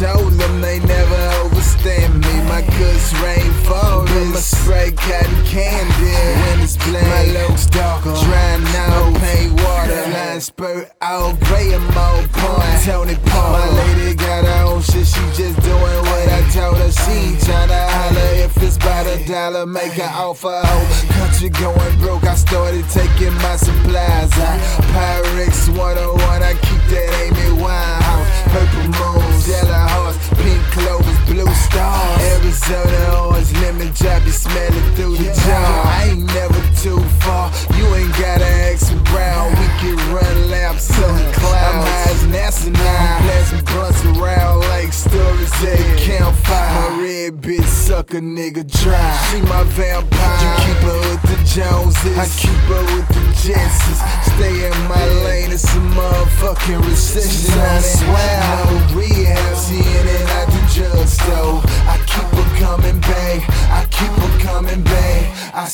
told them they never overstand me. My goods rain falling, my spray cotton candy. When it's blank, my looks dark. Uh, drying now, paint water, line spurt out, gray in my point. Tony Paul, my lady got her own shit, she just doing what I told her. She tryna holler if it's by the dollar, make her offer. Country going broke, I started taking my supply. Through the jar. I ain't never too far, you ain't gotta ask around. We can run laps on clouds. I'm high as NASA now. Blasting blunts around like stories at a campfire. My red bitch suck a nigga dry. She my vampire. You keep her with the Joneses. I keep her with the Jetsons. Stay in my lane, it's a motherfucking recession. I swear, no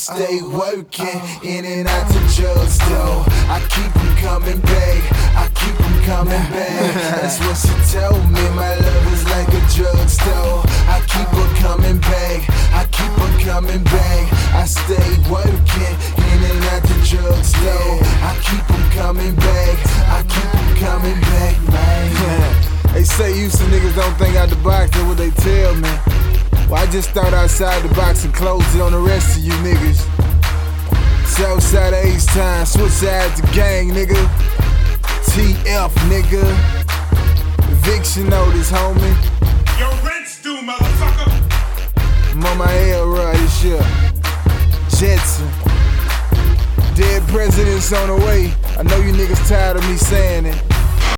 stay working in and out the drugstore. I keep them coming back. I keep them coming back. That's what she told me. My love is like a drugstore. I keep her coming back. I keep her coming back. I stay working in and out the drugstore. I keep them coming back. I keep them coming back, man. They say you Houston niggas don't think out the box, that's what they tell me. Well, I just thought outside the box and closed it on the rest of you niggas. Southside of H-Town, switch sides the gang, nigga. TF, nigga. Eviction notice, homie. Your rent's due, motherfucker. I'm on my L right this year. Jetson. Dead presidents on the way. I know you niggas tired of me saying it.